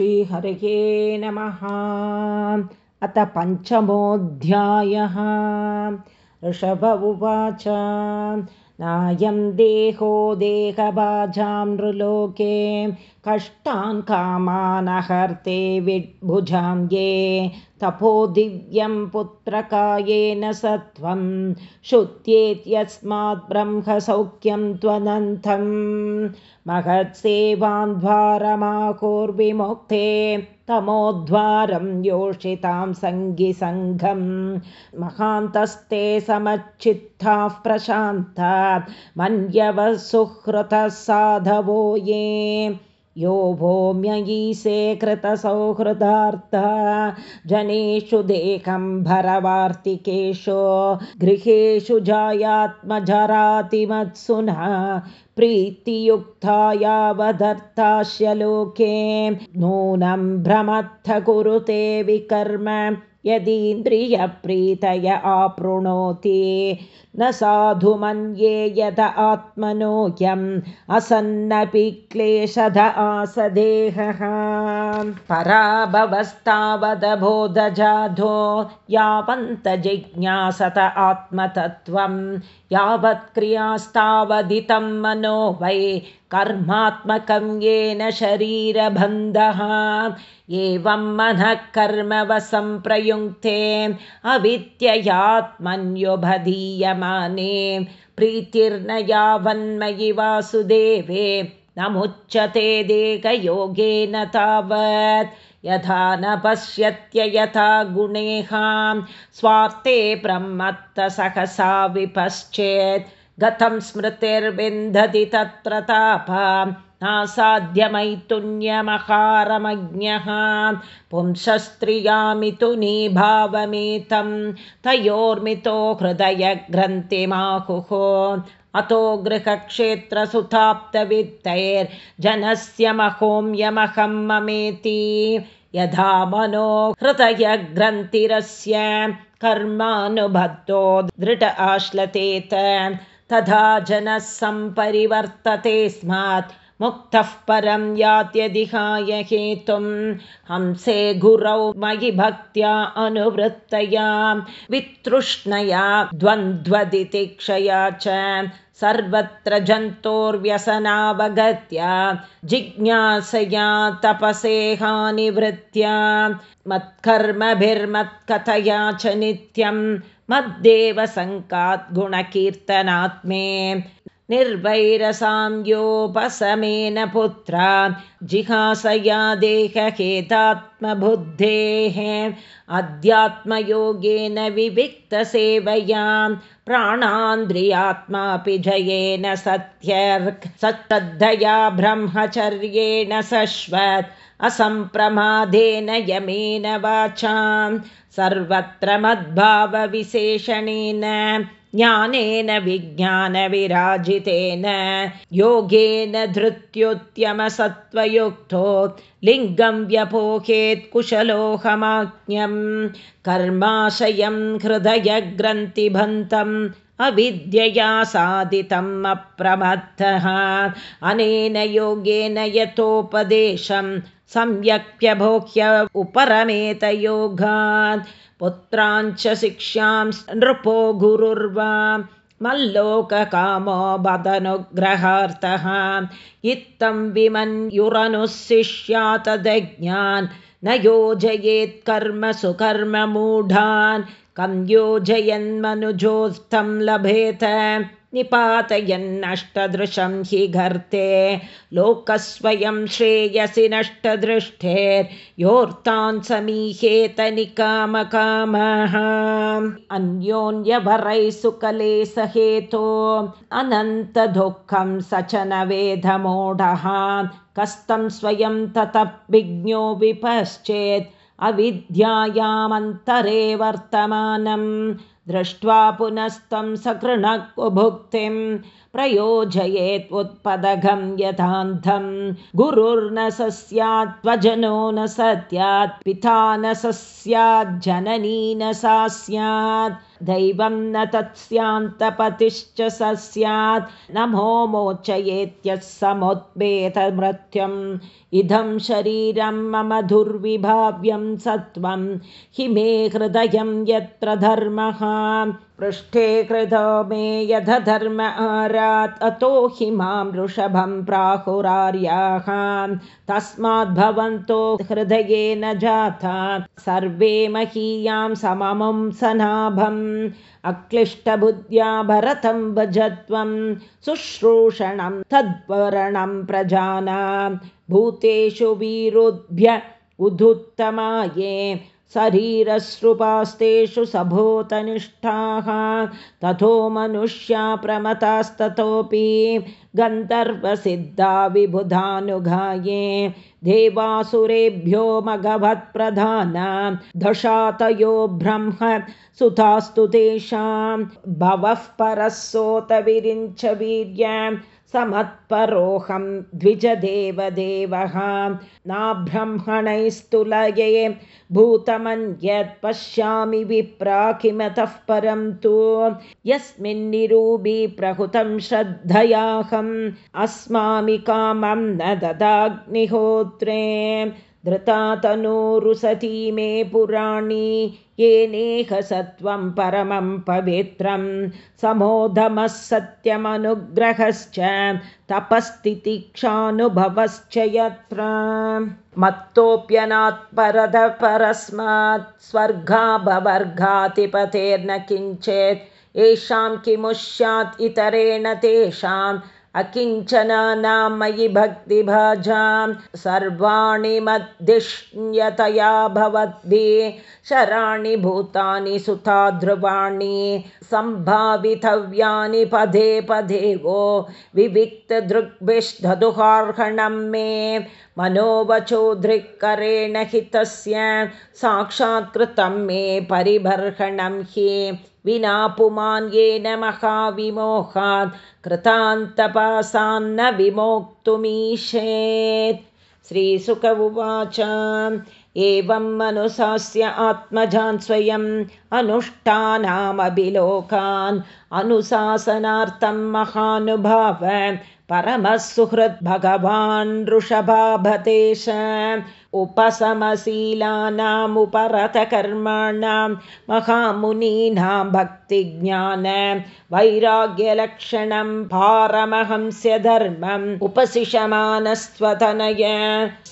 श्रीहरये नमः। अथ पञ्चमोऽध्यायः। ऋषभ उवाच नायं देहो देहभाजां नृलोके कष्टान् कामानहर्ते विड्भुजां ये। तपो दिव्यं पुत्रकायेन सत्वं शुद्ध्येत्यस्मात् ब्रह्मसौख्यं त्वनन्तं। महत्सेवान्ध्वारमाकोर्विमुक्ते तमोद्वारं योषितां सङ्गिसङ्घं। महान्तस्ते समच्चित्ताः प्रशान्ता मन्यवः सुहृतः साधवो ये यो भोम्ययीसे कृतसौहृदार्था जनेषु देकम्भरवार्तिकेषु गृहेषु जायात्मजरातिमत्सुनः प्रीतियुक्ता यावदर्थास्य लोके नूनं भ्रमत्थ कुरुते विकर्म यदीन्द्रियप्रीतय आपृणोति न साधु मन्ये यद आत्मनोह्यम् असन्नपि क्लेशद आसदेहः। पराभवस्तावदबोधजाधो यावन्त जिज्ञासत आत्मतत्त्वं यावत्क्रियास्तावदितं मनो वै कर्मात्मकं येन शरीरबन्धः। एवं मनः कर्मवसम्प्रयुङ्क्ते अविद्ययात्मन्युभधीयमाने प्रीतिर्न यावन्मयि वासुदेवे नमुच्यते देहयोगेन तावत्। यथा न पश्यत्य यथा गुणेहां स्वार्थे प्रमत्तसहसा विपश्चेत्। गतं स्मृतिर्विन्दति तत्र तापा नासाध्यमैतुन्यमहारमज्ञः पुंसस्त्रियामितुनी भावमेतं तयोर्मितो हृदयग्रन्थिमाहुः। अतो गृहक्षेत्रसुताप्तवित्तैर्जनस्य महोम्यमहं ममेति। यथा मनो हृदयग्रन्थिरस्य कर्मानुबद्धो दृढ आश्लतेत तथा जनः सम्परिवर्तते स्मात् मुक्तः परं यात्यधिहाय हेतुं हंसे गुरौ मयि भक्त्या अनुवृत्तया। वितृष्णया द्वन्द्वदितिक्षया च सर्वत्र जन्तोर्व्यसनावगत्या जिज्ञासया तपसे हानिवृत्त्या मत्कर्मभिर्मत्कथया च नित्यं मद्देवसङ्कात् गुणकीर्तनात्मे निर्वैरसाम्योपशमेन पुत्रा जिहासया देहहेतात्मबुद्धेः अध्यात्मयोगेन विविक्तसेवया प्राणान्द्रियात्मापि जयेन सत्यर्क् सत्तद्धया ब्रह्मचर्येण शश्वत् असम्प्रमादेन यमेन वाचां सर्वत्र मद्भावविशेषणेन ज्ञानेन विज्ञानविराजितेन योगेन धृत्युद्यमसत्त्वयुक्तो लिङ्गं व्यपोहेत् कुशलोहमाज्ञं कर्माशयं हृदयग्रन्थिबन्तम् अविद्यया साधितम् अप्रमत्तः। अनेन योगेन यतोपदेशं सम्यक्प्यभोह्य उपरमेतयोगात् पुत्राञ्च शिक्ष्यां नृपो गुरुर्वा मल्लोककामो बदनुग्रहार्थः। इत्थं विमन्युरनुशिष्यातदज्ञान् न योजयेत् कर्म सुकर्ममूढान्। कं योजयन्मनुजोत्थं लभेत निपातयन्नष्टदृशं हि गर्ते लोकस्वयं श्रेयसि नष्टदृष्टेर्योर्तान् समीहेत निकामकामः। अन्योन्यवरैः सुकले सहेतो अनन्तदुःखं स च न वेदमोढः कस्तं स्वयं ततः विज्ञो विपश्चेत् अविद्यायामन्तरे वर्तमानं दृष्ट्वा पुनस्तं सकृणक् भुक्तिं प्रयोजयेत् उत्पदघं यथान्धं गुरुर्न स्यात्त्वजनो न सत्यात् पिता न स्याज्जननी न सा स्यात् दैवं न तत्स्यान्तपतिश्च स स्यात् नमो मोचयेत्यः समुद्वेतमृत्युम् इदं शरीरं मम दुर्विभाव्यं सत्वं हि मे हृदयं यत्र धर्मः पृष्ठे कृतो मे यथ धर्म आरात् अतो हि मां वृषभं प्राहुरार्याः तस्माद्भवन्तो हृदयेन जाता सर्वे महीयां सममं सनाभम्। अक्लिष्टबुद्ध्या भरतं भजत्वं। शुश्रूषणं तद्वरणं प्रजानां भूतेषु वीरुद्भ्य उदुत्तमाये शरीरश्रुपास्तेषु सभूतनिष्ठाः तथो मनुष्या प्रमतास्ततोऽपि गन्धर्वसिद्धा विबुधानुगाये देवासुरेभ्यो मघवत्प्रधाना दशातयो ब्रह्म सुतास्तु तेषां। भवः परः सोत विरिञ्च वीर्यम् समत्परोऽहं द्विजदेवदेवः नाब्रह्मणैस्तुलये भूतमन्यत् पश्यामि विप्रा किमतः परं तु यस्मिन्निरूपी प्रहुतं श्रद्धयाहम् अस्मामि कामं न ददाग्निहोत्रे धृता तनूरुसती मे पुराणी येनेह सत्वं परमं पवित्रं समोधमः सत्यमनुग्रहश्च तपस्तितिक्षानुभवश्च यत्र। मत्तोऽप्यनात्परद परस्मात् स्वर्गाभवर्गातिपतेर्न किञ्चेत् येषां किमुष्यात् इतरेण तेषां अकिञ्चनानां मयि भक्तिभाजां सर्वाणि मद्दिष्ण्यतया भवद्भिः शराणि भूतानि सुता ध्रुवाणि सम्भावितव्यानि पदे पदे वो विविक्तदृग्भिष्दुहार्हणं मे मनोवचोदृक्करेण हितस्य साक्षात्कृतं मे परिबर्हणं हि विना पुमान् येन महाविमोहात् कृतान्तपासान्न विमोक्तुमीशेत् श्रीसुक उवाच एवम् अनुशास्य आत्मजान् स्वयम् अनुष्ठानामभिलोकान् अनुशासनार्थं महानुभाव परमः सुहृद्भगवान् वृषभाभतेश उपशमशीलानामुपरतकर्माणां महामुनीनां भक्तिज्ञान वैराग्यलक्षणं पारमहंस्य धर्मम् उपशिषमानस्वतनय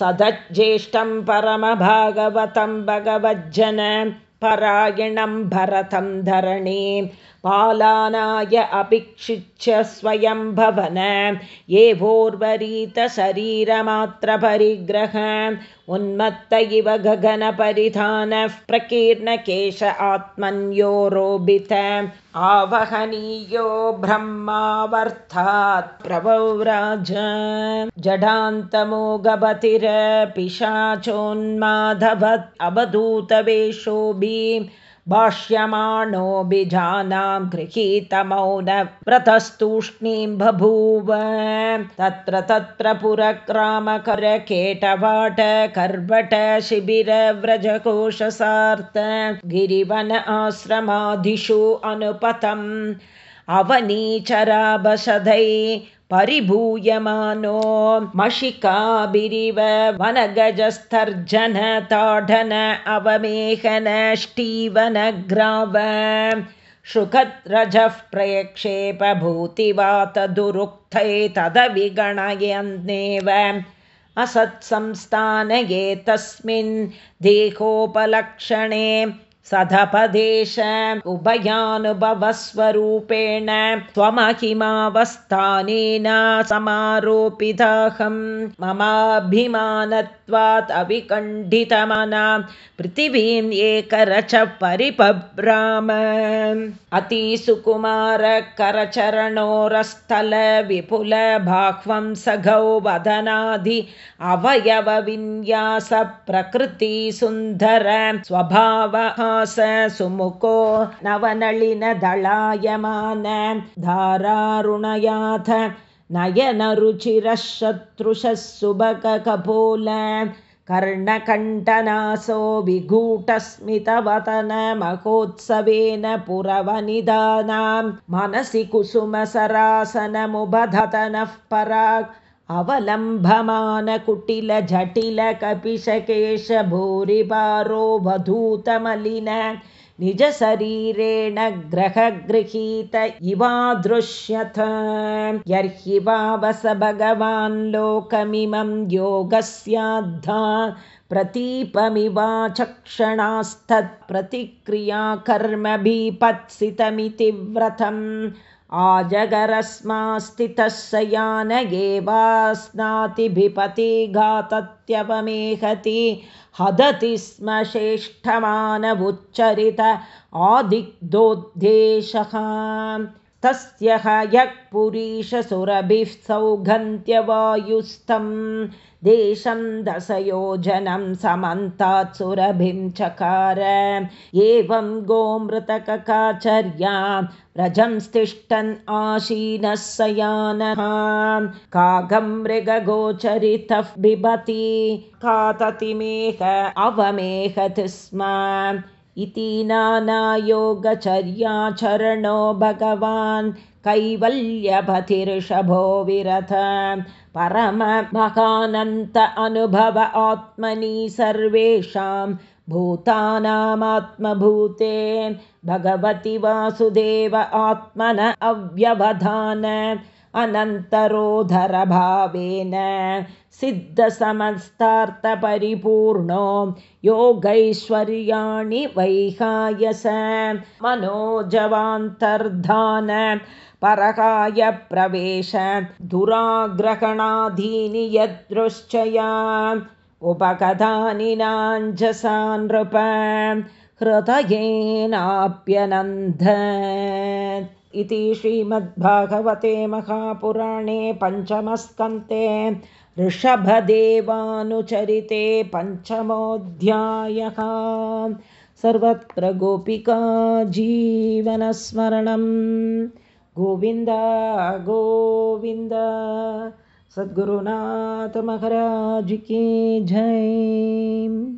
सदज्येष्ठं परमभागवतं भगवज्जन परायणं भरतं धरणी पालानाय अपिक्षिच्य स्वयं भवन। एवोर्वरीतशरीरमात्रपरिग्रह उन्मत्त इव गगनपरिधानः प्रकीर्णकेश आत्मन्योरोबित। आवहनीयो ब्रह्मावर्थात् प्रवौराज। जडान्तमोगपतिरपिशाचोन्माधवत् अवधूतवेषोऽभि भाष्यमाणोऽभिजानां गृहीतमौनव्रतस्तूष्णीं बभूव। तत्र तत्र पुरक्रामकरकेटवाट कर्वट शिबिरव्रजकोशसार्थ गिरिवन आश्रमादिषु अनुपतम्। अवनीचराबशदै परिभूयमानो मषिकाभिरिव वनगजस्तर्जन ताडन अवमेहनष्टीवनग्राव शुकद्रजः प्रयक्षेपभूतिवातदुरुक्थै तदविगणयन्नेव असत्संस्थानये तस्मिन् देहोपलक्षणे सधपदेश उभयानुभवस्वरूपेण त्वमहिमावस्थानेन समारोपिताहं ममाभिमानत्वात् अविकण्डितमना पृथिवीम् एकरच परिपभ्राम अतिसुकुमारकरचरणोरस्थल विपुल बाह्वं सघौ वदनादि अवयवविन्यास प्रकृतिसुन्दर स्वभावः सुमुखो नवनलिनदलायमान धारारुणयाथ नयनरुचिरः शत्रुषः सुभगकपोल कर्णकण्ठनासो विघूटस्मितवतनमहोत्सवेन पुरवनिदानां मनसि कुसुमसरासनमुपधतनः पराक् अवलम्भमानकुटिलजटिलकपिशकेशभूरिभारो वधूतमलिन निजशरीरेण ग्रहगृहीत इवादृश्यथ। यर्हि वावस भगवान् लोकमिमं योगस्याद्धा। प्रतीपमिवाचक्षणास्तत्प्रतिक्रिया कर्मभिपत्सितमिति व्रतम् आजगरस्मास्थितः स यान एवास्नातिभिपति घातत्यवमेहति हदति स्म श्रेष्ठमानवुच्चरित आदिग्धोद्देशः। तस्य हयः पुरीशसुरभिः सौगन्त्यवायुस्थं देशं दशयोजनं समन्तात् सुरभिं चकार एवं गोमृतककाचर्या व्रजं स्तिष्ठन् आशीनः सयानः कागं मृगगोचरितः बिभति काततिमेह अवमेहति स्म। इति नानायोगचर्याचरणो भगवान् कैवल्यपतिऋषभो विरथ परममहानन्त अनुभव आत्मनि सर्वेषां भूतानामात्मभूते। भगवति वासुदेव आत्मन अव्यवधान अनन्तरोधरभावेन सिद्धसमस्तार्थपरिपूर्णो योगैश्वर्याणि वैहायस। मनोजवान्तर्धान परकायप्रवेश दुराग्रहणाधीनि यदृश्चया। उपकथानि नाञ्जसा नृप हृदयेनाप्यनन्द इति श्रीमद्भागवते महापुराणे पञ्चमस्कन्ते ऋषभदेवानुचरिते पञ्चमोऽध्यायः। सर्वत्र गोपिका जीवनस्मरणं। गोविन्द गोविन्द सद्गुरुनाथमहराजिके जय